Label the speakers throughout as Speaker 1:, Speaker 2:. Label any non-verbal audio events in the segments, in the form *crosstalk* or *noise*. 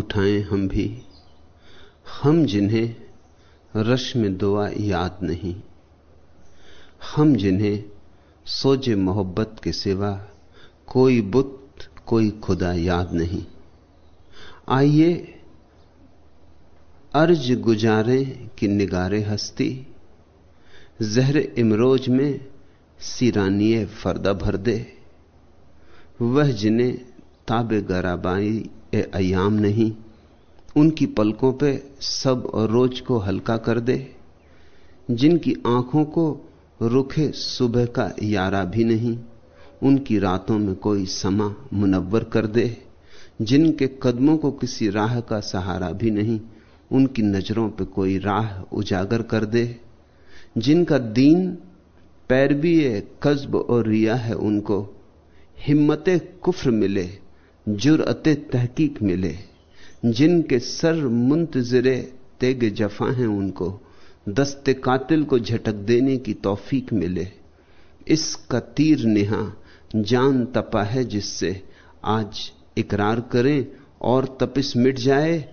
Speaker 1: उठाएँ हम भी। हम जिन्हें रश में दुआ याद नहीं। हम जिन्हें सोजे मोहब्बत के सिवा कोई बुत, कोई खुदा याद नहीं। आइए अर्ज़ गुजारे कि निगारे हस्ती। जहर इमरोज में सिरानिए फरदा भर दे। वह जिन्हें ताबे गराबाई ए अयाम नहीं, उनकी पलकों पे सब और रोज को हल्का कर दे, जिनकी आँखों को रुखे सुबह का यारा भी नहीं, उनकी रातों में कोई समा मुनवर कर दे, जिनके कदमों को किसी राह का सहारा भी नहीं, उनकी नज़रों पे कोई राह उजागर कर दे, जिनका दीन पैरवी कस्ब और रिया है उनको, हिम्मत कुफ्र मिले जुरअत तहकीक मिले। जिनके सर मुंतजरे तेग जफा हैं उनको, दस्ते कातिल को झटक देने की तौफीक मिले। इसका तीर निहा जान तपा है जिससे आज इकरार करें और तपिस मिट जाए।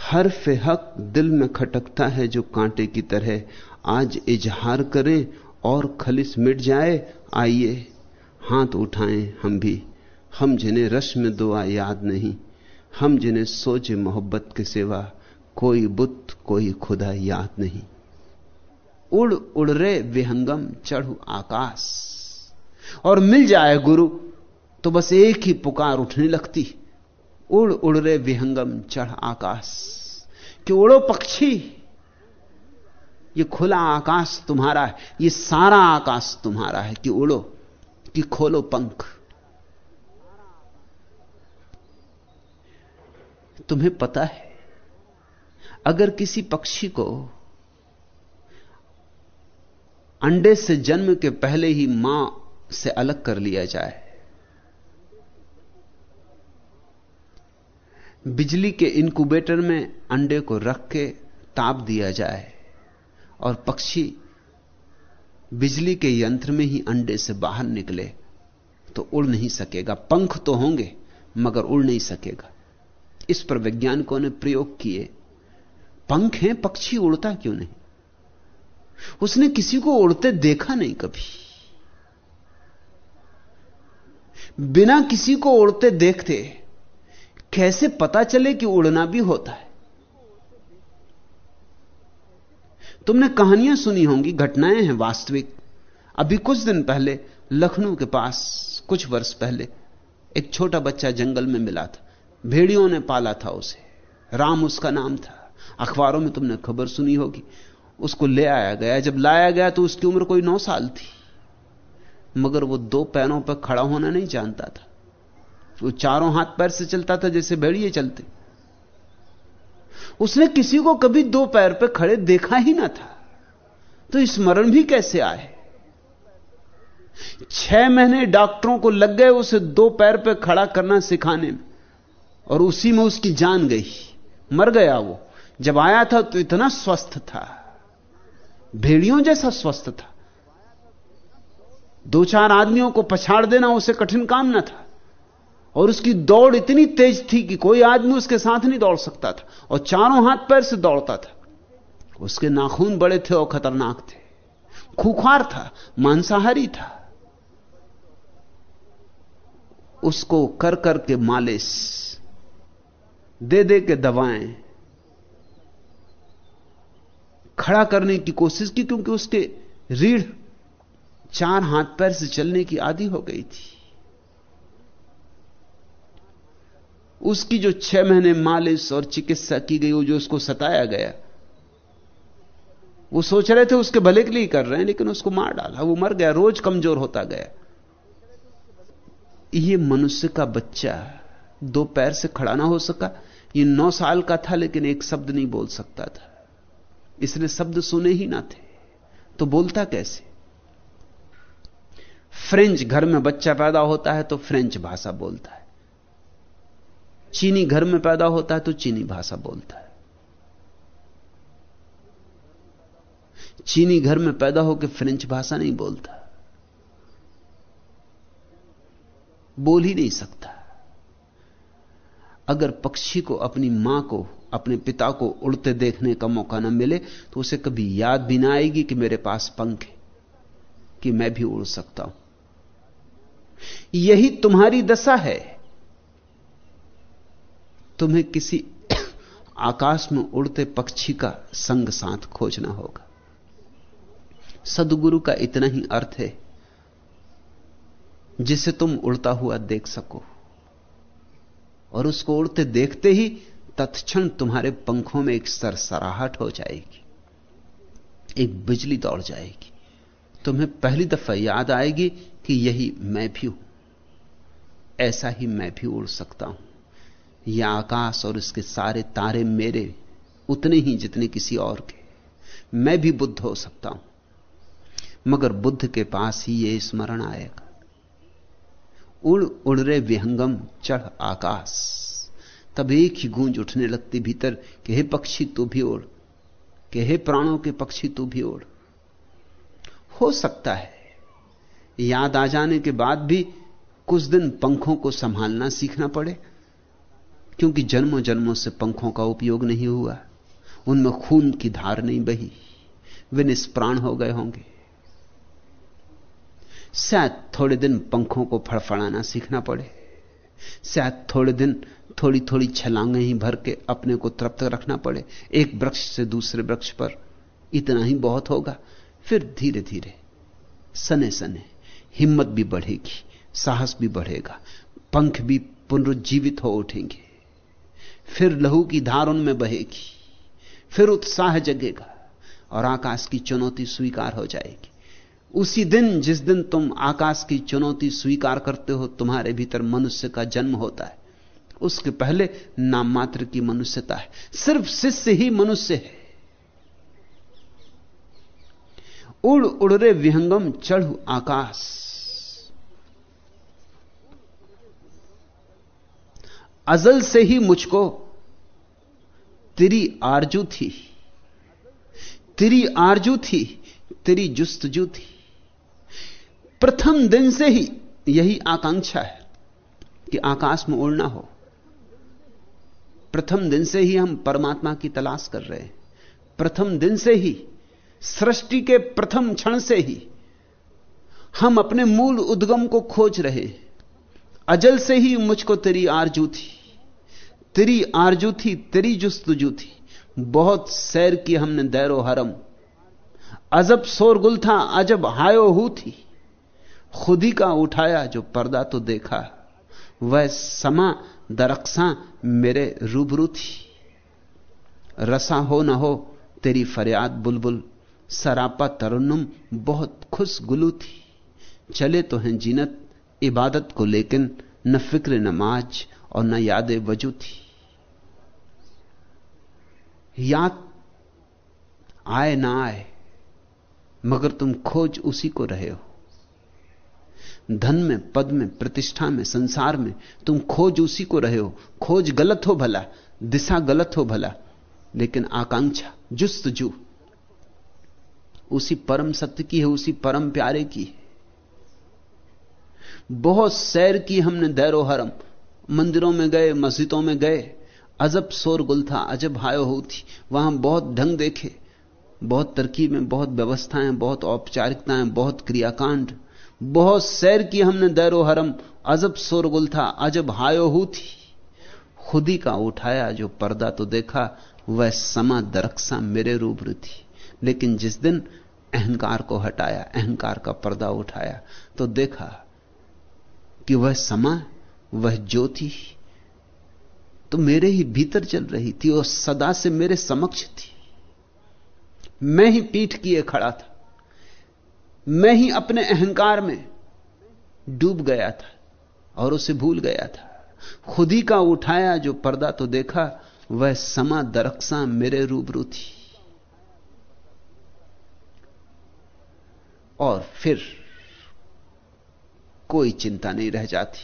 Speaker 1: हर फे हक दिल में खटकता है जो कांटे की तरह आज इजहार करें और खलिस मिट जाए। आइए, हाथ उठाएँ हम भी। हम जिन्हें रश में दुआ याद नहीं, हम जिन्हें सोचे मोहब्बत के सिवा कोई बुत, कोई खुदा याद नहीं। उड़ उड़ रे विहंगम, चढ़ू आकाश। और मिल जाए गुरु तो बस एक ही पुकार उठने लगती। उड़ उड़ रे विहंगम, चढ़ आकाश। कि उड़ो पक्षी? ये खुला आकाश तुम्हारा है, ये सारा आकाश तुम्हारा है कि उड़ो, कि खोलो पंख। तुम्हें पता है, अगर किसी पक्षी को अंडे से जन्म के पहले ही माँ से अलग कर लिया जाए, बिजली के इंक्यूबेटर में अंडे को रख के ताप दिया जाए और पक्षी बिजली के यंत्र में ही अंडे से बाहर निकले तो उड़ नहीं सकेगा। पंख तो होंगे, मगर उड़ नहीं सकेगा। इस पर वैज्ञानिकों ने प्रयोग किए। पंख हैं, पक्षी उड़ता क्यों नहीं? उसने किसी को उड़ते देखा नहीं कभी। बिना किसी को उड़ते देखते, कैसे पता चले कि उड़ना भी होता है? तुमने कहानियाँ सुनी होंगी, घटनाएँ हैं वास्तविक। अभी कुछ दिन पहले लखनऊ के पास, कुछ वर्ष पहले, एक छोटा बच्चा जंगल में मिला था। भेड़ियों ने पाला था उसे। राम उसका नाम था। अखबारों में तुमने खबर सुनी होगी। उसको ले आया गया। जब लाया गया तो उसकी उम्र कोई नौ साल थी। मगर वो दो पैरों पर खड़ा होना नहीं जानता था। वो चारों हाथ पैर से चलता था जैसे भेड़िए चलते। उसने किसी को कभी दो पैर पर खड़े देखा ही ना था। तो स्मरण भी कैसे आए? छह महीने डॉक्टरों को लग गए उसे दो पैर पर खड़ा करना सिखाने में। और उसी में उसकी जान गई। मर गया वो। जब आया था तो इतना स्वस्थ था। भेड़ियों जैसा स्वस्थ था। दो चार आदमियों को पछाड़ देना उसे कठिन काम न था। और उसकी दौड़ इतनी तेज थी कि कोई आदमी उसके साथ नहीं दौड़ सकता था और चारों हाथ पैर से दौड़ता था। उसके नाखून बड़े थे और खतरनाक थे। खूखार था, मांसाहारी था। उसको कर कर के मालिश दे दे के दवाएँ खड़ा करने की कोशिश की क्योंकि उसके रीढ़ चार हाथ पैर से चलने की आदि हो गई थी। उसकी जो छह महीने मालिश और चिकित्सा की गई, वो जो उसको सताया गया, वो सोच रहे थे उसके भले के लिए कर रहे हैं, लेकिन उसको मार डाला। वो मर गया, रोज कमज़ोर होता गया। ये मनुष्य का बच्चा दो पैर से खड़ा ना हो सका ये नौ साल का था, लेकिन एक शब्द नहीं बोल सकता था। इसने शब्द सुने ही ना थे। तो बोलता कैसे? फ्रेंच घर में बच्चा पैदा होता है तो फ्रेंच भाषा बोलता है। चीनी घर में पैदा होता है तो चीनी भाषा बोलता है। चीनी घर में पैदा होकर फ्रेंच भाषा नहीं बोलता। बोल ही नहीं सकता। अगर पक्षी को, अपनी माँ को, अपने पिता को उड़ते देखने का मौका ना मिले तो उसे कभी याद भी ना आएगी कि मेरे पास पंख है, कि मैं भी उड़ सकता हूँ। यही तुम्हारी दशा है। तुम्हें किसी *coughs* आकाश में उड़ते पक्षी का संग साथ खोजना होगा। सदगुरु का इतना ही अर्थ है, जिसे तुम उड़ता हुआ देख सको। और उसको उड़ते देखते ही तत्क्षण तुम्हारे पंखों में एक सरसराहट हो जाएगी। एक बिजली दौड़ जाएगी। तुम्हें पहली दफ़ा याद आएगी कि यही मैं भी हूँ। ऐसा ही मैं भी उड़ सकता हूँ। यह आकाश और इसके सारे तारे मेरे, उतने ही जितने किसी और के। मैं भी बुद्ध हो सकता हूँ। मगर बुद्ध के पास ही यह स्मरण आएगा। उड़ उड़ रे विहंगम चढ़ आकाश। तब एक ही गूंज उठने लगती भीतर, कि हे पक्षी तू भी उड़, कि हे प्राणों के पक्षी तू भी उड़। हो सकता है, याद आ जाने के बाद भी कुछ दिन पंखों को संभालना सीखना पड़े, क्योंकि जन्मों जन्मों से पंखों का उपयोग नहीं हुआ। उनमें खून की धार नहीं बही, वे निष्प्राण हो गए होंगे। शायद थोड़े दिन पंखों को फड़फड़ाना सीखना पड़े। शायद थोड़े दिन थोड़ी थोड़ी छलांगे ही भर के अपने को तृप्त रखना पड़े। एक वृक्ष से दूसरे वृक्ष पर इतना ही बहुत होगा। फिर धीरे धीरे सने सने हिम्मत भी बढ़ेगी, साहस भी बढ़ेगा, पंख भी पुनरुज्जीवित हो उठेंगे। फिर लहू की धार उनमें बहेगी, फिर उत्साह जगेगा और आकाश की चुनौती स्वीकार हो जाएगी। उसी दिन, जिस दिन तुम आकाश की चुनौती स्वीकार करते हो, तुम्हारे भीतर मनुष्य का जन्म होता है। उसके पहले नाम मात्र की मनुष्यता है। सिर्फ़ शिष्य ही मनुष्य है। उड़ उड़ रे विहंगम चढ़ आकाश। अजल से ही मुझको तेरी आरज़ू थी। तेरी आरज़ू थी, तेरी जुस्तजू थी। प्रथम दिन से ही यही आकांक्षा है कि आकाश में उड़ना हो। प्रथम दिन से ही हम परमात्मा की तलाश कर रहे हैं। प्रथम दिन से ही, सृष्टि के प्रथम क्षण से ही हम अपने मूल उद्गम को खोज रहे हैं। अजल से ही मुझको तेरी आरज़ू थी, तेरी आरज़ू थी, तेरी जुस्तुजू थी। बहुत सैर की हमने दैरो हरम अजब शोरगुल था, अजब हायो हु थी। खुदी का उठाया, जो पर्दा तो देखा, वह समा दरक्सा मेरे रूबरू थी। रसा हो न हो, तेरी फरियाद बुलबुल, सरापा तरुन्नुम बहुत खुश गुलू थी। चले तो हैं जीनत, इबादत को लेकिन न फ़िक्र नमाज़ और न याद वज़ू थी। याद आए ना आए, मगर तुम खोज उसी को रहे हो। धन में, पद में, प्रतिष्ठा में, संसार में, तुम खोज उसी को रहे हो। खोज गलत हो भला, दिशा गलत हो भला, लेकिन आकांक्षा, जुस्त जू। उसी परम सत्य की है, उसी परम प्यारे की बहुत सैर की हमने दैरो हरम मंदिरों में गए, मस्जिदों में गए। अजब शोरगुल था, अजब हायो हो थी। वहाँ बहुत ढंग देखे। बहुत तरकीबें, बहुत व्यवस्थाएँ, बहुत औपचारिकताएँ, बहुत क्रियाकांड। बहुत सैर की हमने दैरो हरम। अजब शोरगुल था, अजब हायो हु थी। खुदी का उठाया जो पर्दा तो देखा, वह समा दरक्षा मेरे रूबरू थी। लेकिन जिस दिन अहंकार को हटाया, अहंकार का पर्दा उठाया तो देखा कि वह समा, वह ज्योति तो मेरे ही भीतर चल रही थी और सदा से मेरे समक्ष थी। मैं ही पीठ किए खड़ा था। मैं ही अपने अहंकार में डूब गया था और उसे भूल गया था। खुद ही का उठाया जो पर्दा तो देखा, वह समा दरकसा मेरे रूबरू थी। और फिर कोई चिंता नहीं रह जाती।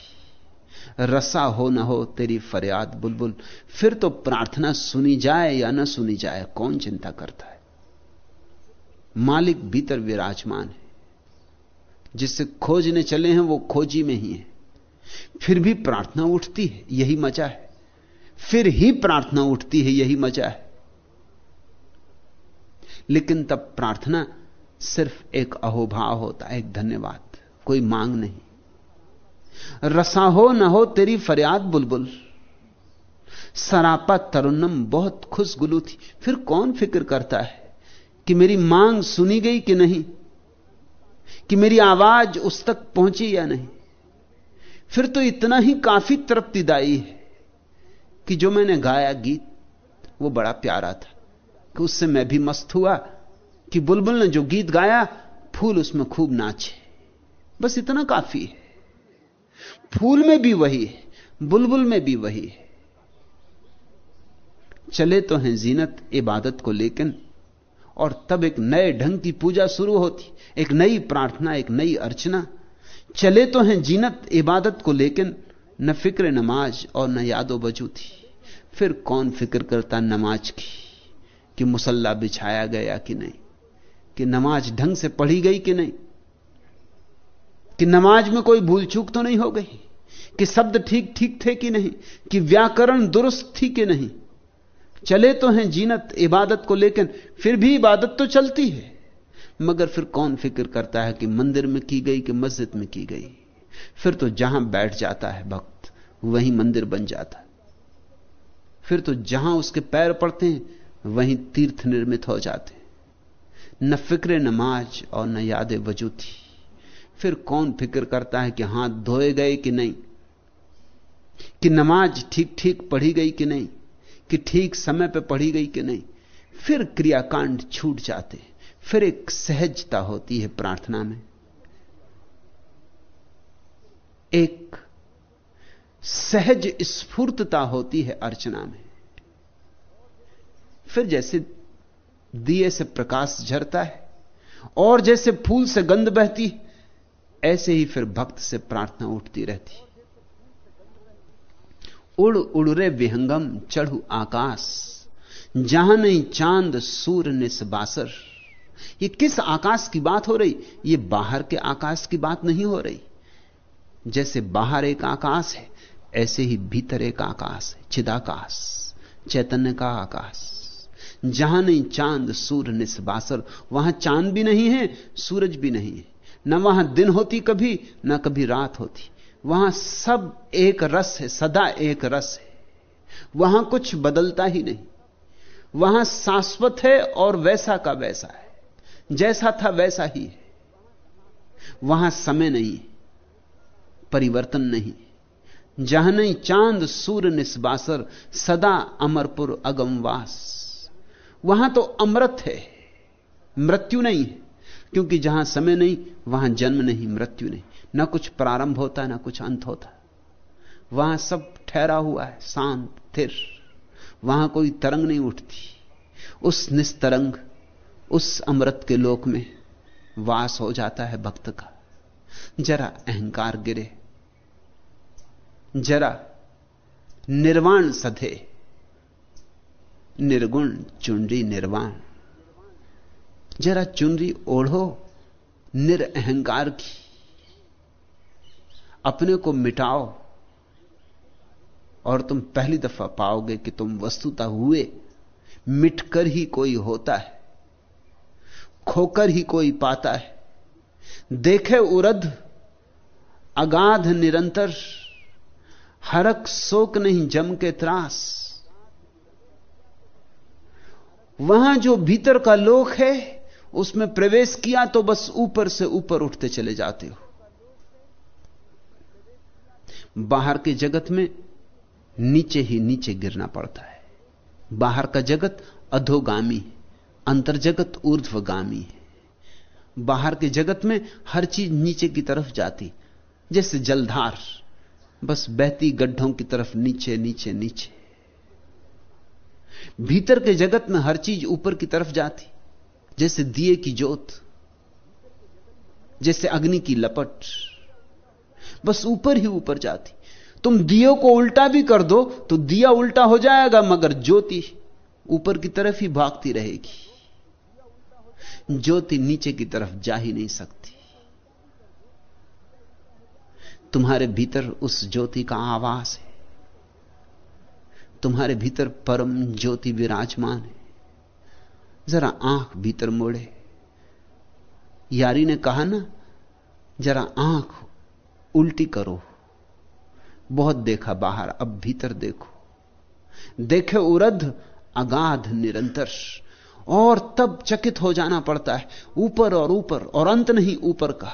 Speaker 1: रसा हो ना हो, तेरी फरियाद बुलबुल। फिर तो प्रार्थना सुनी जाए या ना सुनी जाए, कौन चिंता करता है? मालिक भीतर विराजमान है। जिससे खोजने चले हैं, वो खोजी में ही है। फिर भी प्रार्थना उठती है, यही मज़ा है। फिर ही प्रार्थना उठती है, यही मज़ा है। लेकिन तब प्रार्थना सिर्फ़ एक अहोभाव होता है, एक धन्यवाद, कोई मांग नहीं। रसा हो न हो तेरी फरियाद बुलबुल। सरापा तरुणम बहुत खुश गुलू थी। फिर कौन फ़िक्र करता है कि मेरी मांग सुनी गई कि नहीं? कि मेरी आवाज़ उस तक पहुँची या नहीं। फिर तो इतना ही काफ़ी तृप्तिदायी है कि जो मैंने गाया गीत, वो बड़ा प्यारा था। कि उससे मैं भी मस्त हुआ कि बुलबुल ने जो गीत गाया, फूल उसमें खूब नाचे। बस इतना काफ़ी है। फूल में भी वही है, बुलबुल में भी वही है। चले तो हैं जीनत, इबादत को लेकिन और तब एक नए ढंग की पूजा शुरू होती, एक नई प्रार्थना, एक नई अर्चना। चले तो हैं जीनत, इबादत को लेकिन न फ़िक्र नमाज़ और न यादो बजू थी। फिर कौन फ़िक्र करता नमाज़ की, कि मुसल्ला बिछाया गया कि नहीं? कि नमाज़ ढंग से पढ़ी गई कि नहीं? कि नमाज़ में कोई भूल चूक तो नहीं हो गई? कि शब्द ठीक ठीक थे कि नहीं? कि व्याकरण दुरुस्त थी कि नहीं? चले तो हैं जीनत, इबादत को लेकिन फिर भी इबादत तो चलती है। मगर फिर कौन फ़िक्र करता है कि मंदिर में की गई कि मस्जिद में की गई? फिर तो जहाँ बैठ जाता है भक्त, वहीं मंदिर बन जाता फिर तो जहाँ उसके पैर पड़ते हैं, वहीं तीर्थ निर्मित हो जाते न फ़िक्र नमाज़ और न याद वजूदी फिर कौन फ़िक्र करता है कि हाथ धोए गए कि नहीं? कि नमाज़ ठीक ठीक पढ़ी गई कि नहीं? कि ठीक समय पर पढ़ी गई कि नहीं। फिर क्रियाकांड छूट जाते फिर एक सहजता होती है प्रार्थना में। एक सहज स्फूर्तता होती है अर्चना में। फिर जैसे दिए से प्रकाश झरता है, और जैसे फूल से गंध बहती ऐसे ही फिर भक्त से प्रार्थना उठती रहती उड़ उड़ रे विहंगम चढ़ू आकाश। जहाँ नहीं चाँद सूर निसबासर ये किस आकाश की बात हो रही? ये बाहर के आकाश की बात नहीं हो रही। जैसे बाहर एक आकाश है, ऐसे ही भीतर एक आकाश है, चिदाकाश, चैतन्य का आकाश। जहाँ नहीं चाँद, सूर्य निस्बासर वहाँ चाँद भी नहीं है, सूरज भी नहीं है। न वहाँ दिन होती कभी, न कभी रात होती। वहाँ सब एक रस है, सदा एक रस है। वहाँ कुछ बदलता ही नहीं। वहाँ शाश्वत है और वैसा का वैसा है। जैसा था वैसा ही है। वहाँ समय नहीं परिवर्तन नहीं जहाँ नहीं चाँद, सूर्य, निस्बासर, सदा अमरपुर, अगमवास। वहाँ तो अमृत है, मृत्यु नहीं है। क्योंकि जहाँ समय नहीं, वहाँ जन्म नहीं, मृत्यु नहीं। ना कुछ प्रारंभ होता, ना कुछ अंत होता। वहाँ सब ठहरा हुआ है, शांत थिर वहाँ कोई तरंग नहीं उठती। उस निस्तरंग, उस अमृत के लोक में वास हो जाता है भक्त का। जरा अहंकार गिरे। जरा निर्वाण सधे। निर्गुण चुनरी निर्वाण। जरा चुनरी ओढ़ो, निरअहंकार की। अपने को मिटाओ। और तुम पहली दफ़ा पाओगे कि तुम वस्तुता हुए। मिटकर ही कोई होता है। खोकर ही कोई पाता है। देखे उरध अगाध निरंतर, हरक शोक नहीं जम के त्रास। वहाँ जो भीतर का लोक है, उसमें प्रवेश किया तो बस ऊपर से ऊपर उठते चले जाते हो। बाहर के जगत में नीचे ही नीचे गिरना पड़ता है। बाहर का जगत अधोगामी है, अंतर जगत ऊर्ध्वगामी है। बाहर के जगत में हर चीज़ नीचे की तरफ़ जाती, जैसे जलधार, बस बहती गड्ढों की तरफ़ नीचे नीचे नीचे। भीतर के जगत में हर चीज़ ऊपर की तरफ़ जाती, जैसे दिए की जोत जैसे अग्नि की लपट। बस ऊपर ही ऊपर जाती। तुम दियो को उल्टा भी कर दो तो दिया उल्टा हो जाएगा, मगर ज्योति ऊपर की तरफ़ ही भागती रहेगी। ज्योति नीचे की तरफ़ जा ही नहीं सकती। तुम्हारे भीतर उस ज्योति का आवास है। तुम्हारे भीतर परम ज्योति विराजमान है। जरा आँख भीतर मोड़े। यारी ने कहा ना, जरा आँख उल्टी करो। बहुत देखा बाहर, अब भीतर देखो। देखे उरध, अगाध निरंतर और तब चकित हो जाना पड़ता है। ऊपर और ऊपर, और अंत नहीं, ऊपर का।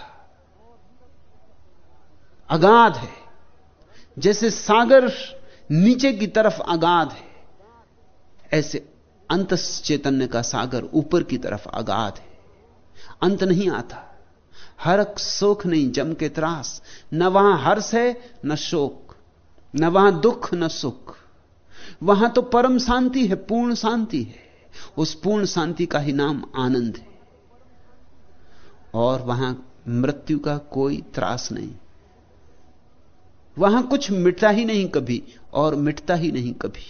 Speaker 1: अगाध है। जैसे सागर नीचे की तरफ़ अगाध है, ऐसे अंत चैतन्य का सागर ऊपर की तरफ़ अगाध है। अंत नहीं आता। हरक शोक नहीं, जम के त्रास। न वहाँ हर्ष है, न शोक। न वहाँ दुख, न सुख। वहाँ तो परम शांति है, पूर्ण शांति है। उस पूर्ण शांति का ही नाम आनंद है। और वहाँ मृत्यु का कोई त्रास नहीं। वहाँ कुछ मिटता ही नहीं कभी, और मिटता ही नहीं कभी।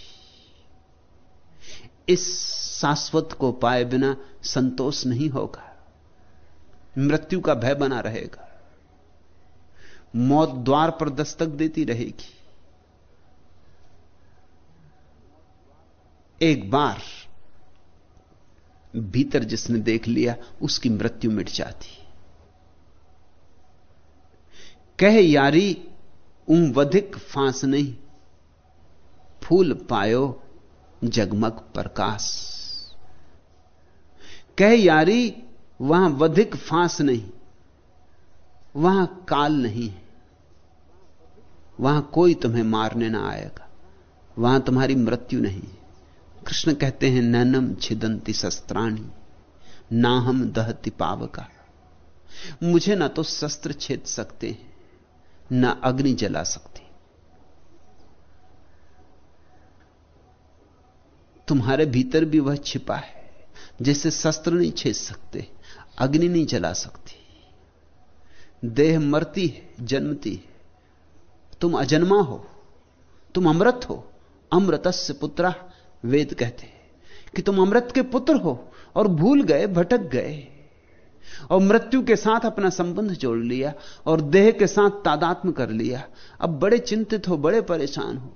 Speaker 1: इस शाश्वत को पाए बिना संतोष नहीं होगा। मृत्यु का भय बना रहेगा। मौत द्वार पर दस्तक देती रहेगी। एक बार भीतर जिसने देख लिया, उसकी मृत्यु मिट जाती। कह, यारी ऊं वधिक फांस नहीं। फूल पायो जगमग प्रकाश। कह, यारी वहाँ वधिक फांस नहीं, वहाँ काल नहीं है, वहाँ कोई तुम्हें मारने ना आएगा, वहाँ तुम्हारी मृत्यु नहीं कृष्ण कहते हैं, नैनम छिदंती शस्त्राणी ना हम दहती पावका। मुझे ना तो शस्त्र छेद सकते हैं, ना अग्नि जला सकती तुम्हारे भीतर भी वह छिपा है, जिसे शस्त्र नहीं छेद सकते। अग्नि नहीं जला सकती। देह मरती है, जन्मती है। तुम अजन्मा हो, तुम अमृत हो, अमृतस्य पुत्र वेद कहते हैं कि तुम अमृत के पुत्र हो और भूल गए, भटक गए। और मृत्यु के साथ अपना संबंध जोड़ लिया और देह के साथ तादात्म कर लिया। अब बड़े चिंतित हो, बड़े परेशान हो।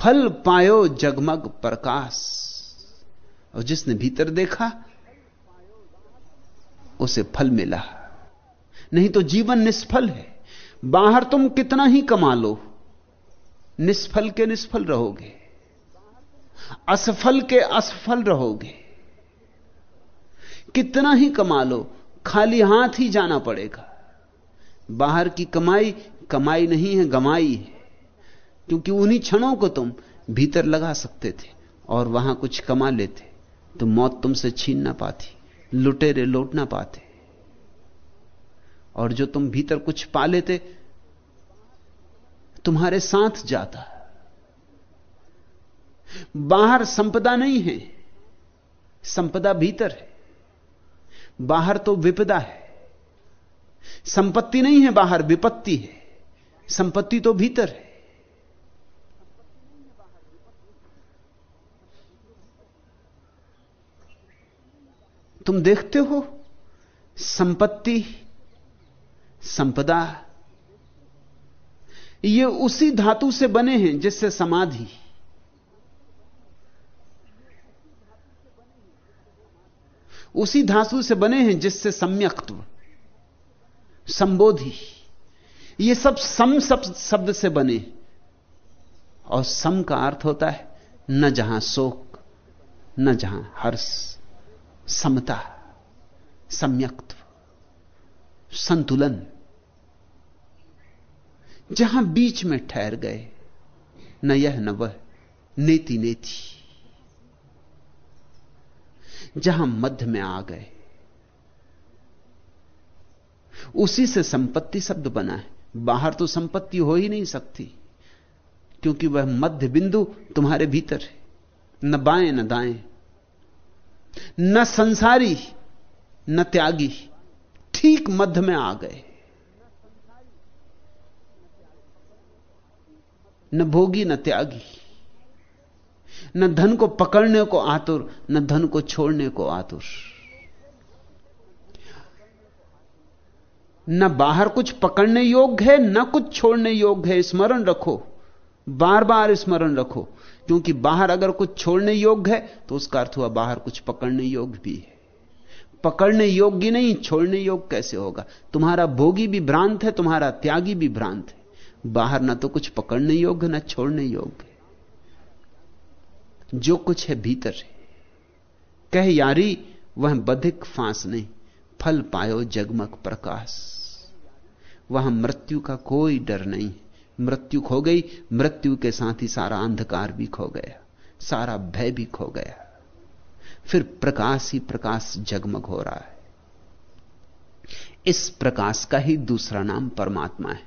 Speaker 1: फल पायो जगमग प्रकाश। और जिसने भीतर देखा, उसे फल मिला। नहीं तो जीवन निष्फल है। बाहर तुम कितना ही कमा लो, निष्फल के निष्फल रहोगे। असफल के असफल रहोगे। कितना ही कमा लो, खाली हाथ ही जाना पड़ेगा। बाहर की कमाई कमाई नहीं है, गमाई है। क्योंकि उन्हीं क्षणों को तुम भीतर लगा सकते थे और वहाँ कुछ कमा लेते। तो मौत तुमसे छीन ना पाती, लुटेरे लौट ना पाते। और जो तुम भीतर कुछ पा लेते, तुम्हारे साथ जाता बाहर संपदा नहीं है, संपदा भीतर है। बाहर तो विपदा है। संपत्ति नहीं है, बाहर विपत्ति है। संपत्ति तो भीतर है। तुम देखते हो? संपत्ति, संपदा। ये उसी धातु से बने हैं जिससे समाधि। उसी धातु से बने हैं जिससे सम्यक्त्व संबोधि। ये सब सम शब्द से बने। और सम का अर्थ होता है, न जहाँ शोक, न जहाँ हर्ष। समता, सम्यक्त्व, संतुलन। जहाँ बीच में ठहर गए, न यह न वह नेति नेति जहाँ मध्य में आ गए, उसी से संपत्ति शब्द बना है। बाहर तो संपत्ति हो ही नहीं सकती, क्योंकि वह मध्य बिंदु तुम्हारे भीतर है। न बाएँ, न दाएँ न संसारी, न त्यागी, ठीक मध्य में आ गए। न भोगी, न त्यागी। न धन को पकड़ने को आतुर, न धन को छोड़ने को आतुर। न बाहर कुछ पकड़ने योग्य है, न कुछ छोड़ने योग्य है। स्मरण रखो बार बार स्मरण रखो। क्योंकि बाहर अगर कुछ छोड़ने योग्य है तो उसका अर्थ हुआ बाहर कुछ पकड़ने योग्य भी है। पकड़ने योग्य नहीं, छोड़ने योग्य कैसे होगा? तुम्हारा भोगी भी भ्रांत है, तुम्हारा त्यागी भी भ्रांत है। बाहर ना तो कुछ पकड़ने योग्य, ना छोड़ने योग्य जो कुछ है भीतर है। कह यारी, वह बधिक फांस नहीं, फल पायो जगमग प्रकाश। वहाँ मृत्यु का कोई डर नहीं मृत्यु खो गई, मृत्यु के साथ ही सारा अंधकार भी खो गया, सारा भय भी खो गया। फिर प्रकाश ही प्रकाश जगमग हो रहा है। इस प्रकाश का ही दूसरा नाम परमात्मा है।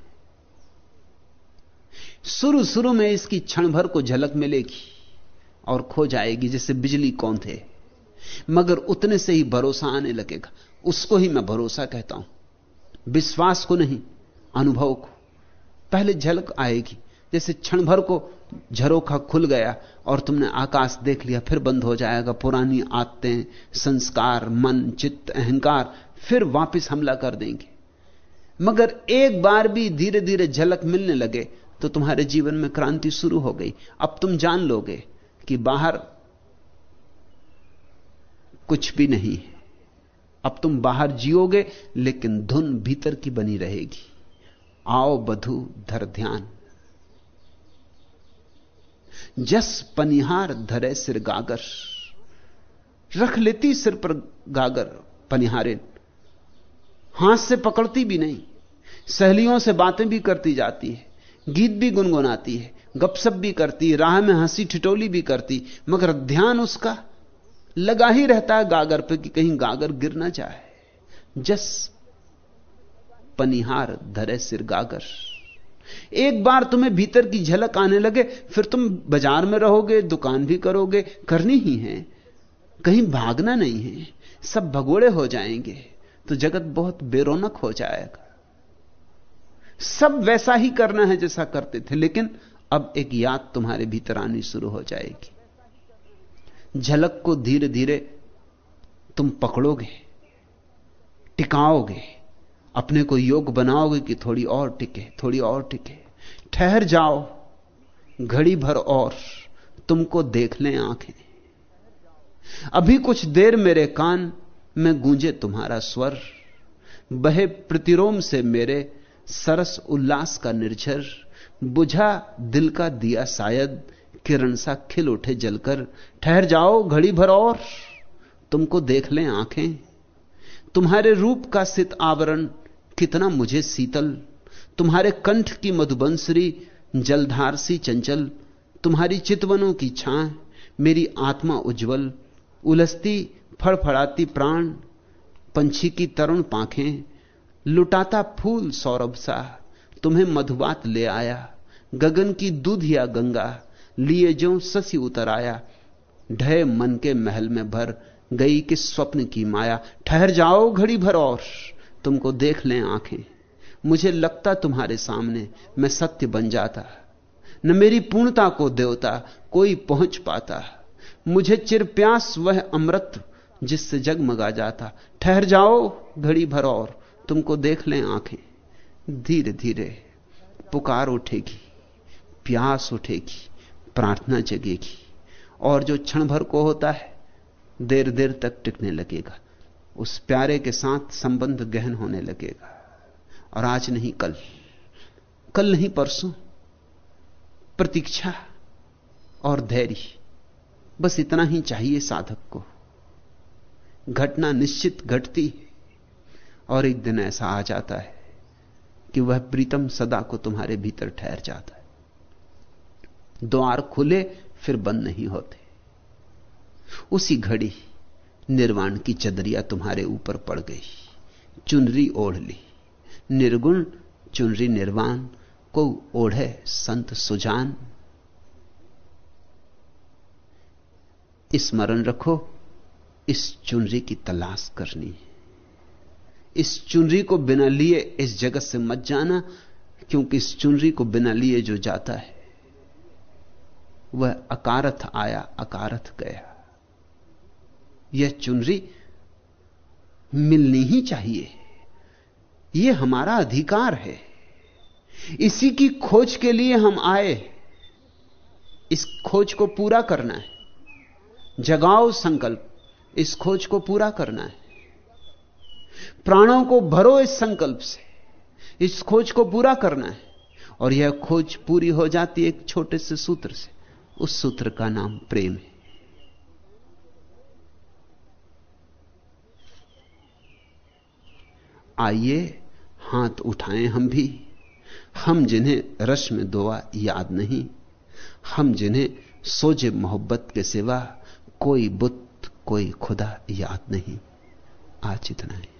Speaker 1: शुरू शुरू में इसकी क्षण भर को झलक मिलेगी और खो जाएगी, जैसे बिजली कौन थे। मगर उतने से ही भरोसा आने लगेगा। उसको ही मैं भरोसा कहता हूँ। विश्वास को नहीं, अनुभव को। पहले झलक आएगी। जैसे क्षण भर को झरोखा खुल गया और तुमने आकाश देख लिया, फिर बंद हो जाएगा। पुरानी आदतें, संस्कार, मन, चित्त, अहंकार, फिर वापस हमला कर देंगे। मगर एक बार भी धीरे धीरे झलक मिलने लगे तो तुम्हारे जीवन में क्रांति शुरू हो गई। अब तुम जान लोगे कि बाहर कुछ भी नहीं है। अब तुम बाहर जियोगे, लेकिन धुन भीतर की बनी रहेगी। आओ बधु धर ध्यान। जस पनिहार धरे सिर गागर, रख लेती सिर पर गागर पनिहारे। हाथ से पकड़ती भी नहीं, सहेलियों से बातें भी करती जाती है, गीत भी गुनगुनाती है गपसप भी करती राह में हँसी ठिटोली भी करती मगर ध्यान उसका लगा ही रहता है गागर पे कि कहीं गागर गिर ना जाए। जस पनिहार धरे सिर गागर। एक बार तुम्हें भीतर की झलक आने लगे, फिर तुम बाज़ार में रहोगे, दुकान भी करोगे, करनी ही है। कहीं भागना नहीं है, सब भगोड़े हो जाएँगे तो जगत बहुत बेरोनक हो जाएगा। सब वैसा ही करना है जैसा करते थे, लेकिन अब एक याद तुम्हारे भीतर आनी शुरू हो जाएगी। झलक को धीरे धीरे तुम पकड़ोगे, टिकाओगे अपने को योग बनाओगे कि थोड़ी और टिके, थोड़ी और टिके। ठहर जाओ, घड़ी भर और, तुमको देख लें आँखें। अभी कुछ देर मेरे कान में गूंजे तुम्हारा स्वर। बहे प्रतिरोम से मेरे सरस उल्लास का निर्झर। बुझा दिल का दिया शायद, किरण सा खिल उठे जलकर। ठहर जाओ, घड़ी भर और, तुमको देख लें आँखें। तुम्हारे रूप का सित आवरण कितना मुझे शीतल। तुम्हारे कंठ की मधुबंसरी जलधार सी चंचल, तुम्हारी चितवनों की छां मेरी आत्मा उज्जवल, उलसती, फड़फड़ाती प्राण, पंछी की तरुण पाखें, लुटाता फूल सौरभ सा, तुम्हें मधुबात ले आया, गगन की दूध या गंगा, लिए जो ससी उतर आया ढय मन के महल में भर गई किस स्वप्न की माया, ठहर जाओ घड़ी भर और। तुमको देख लें आँखें। मुझे लगता तुम्हारे सामने मैं सत्य बन जाता। न मेरी पूर्णता को देवता कोई पहुँच पाता। मुझे चिर प्यास वह अमृत जिससे जगमगा जाता। ठहर जाओ घड़ी भर और, तुमको देख लें आँखें। धीरे धीरे पुकार उठेगी, प्यास उठेगी, प्रार्थना जगेगी। और जो क्षण भर को होता है देर देर तक टिकने लगेगा। उस प्यारे के साथ संबंध गहन होने लगेगा। और आज नहीं, कल। कल नहीं, परसों। प्रतीक्षा और धैर्य। बस इतना ही चाहिए साधक को। घटना निश्चित घटती है। और एक दिन ऐसा आ जाता है कि वह प्रीतम सदा को तुम्हारे भीतर ठहर जाता है। द्वार खुले, फिर बंद नहीं होते। उसी घड़ी निर्वाण की चदरिया तुम्हारे ऊपर पड़ गई। चुनरी ओढ़ ली। निर्गुण चुनरी निर्वाण को ओढ़े संत सुजान। स्मरण रखो, इस चुनरी की तलाश करनी इस चुनरी को बिना लिए इस जगत से मत जाना, क्योंकि इस चुनरी को बिना लिए जो जाता है, वह अकारथ आया, अकारथ गया। यह चुनरी मिलनी ही चाहिए। यह हमारा अधिकार है। इसी की खोज के लिए हम आए। इस खोज को पूरा करना है। जगाओ संकल्प। इस खोज को पूरा करना है। प्राणों को भरो इस संकल्प से। इस खोज को पूरा करना है। और यह खोज पूरी हो जाती है एक छोटे से सूत्र से। उस सूत्र का नाम प्रेम है। आइए हाथ उठाएँ हम भी। हम जिन्हें रश में दुआ याद नहीं। हम जिन्हें सोजे मोहब्बत के सिवा कोई बुत, कोई खुदा याद नहीं। आज इतना है।